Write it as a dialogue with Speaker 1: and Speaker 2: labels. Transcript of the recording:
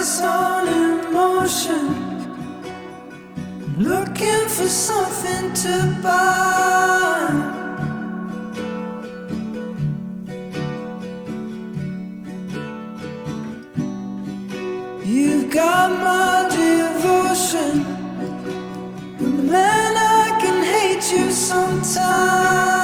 Speaker 1: is all in motion. Looking for something to buy. You've got my devotion. Man, I can hate you sometimes.